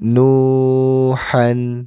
Nuhan.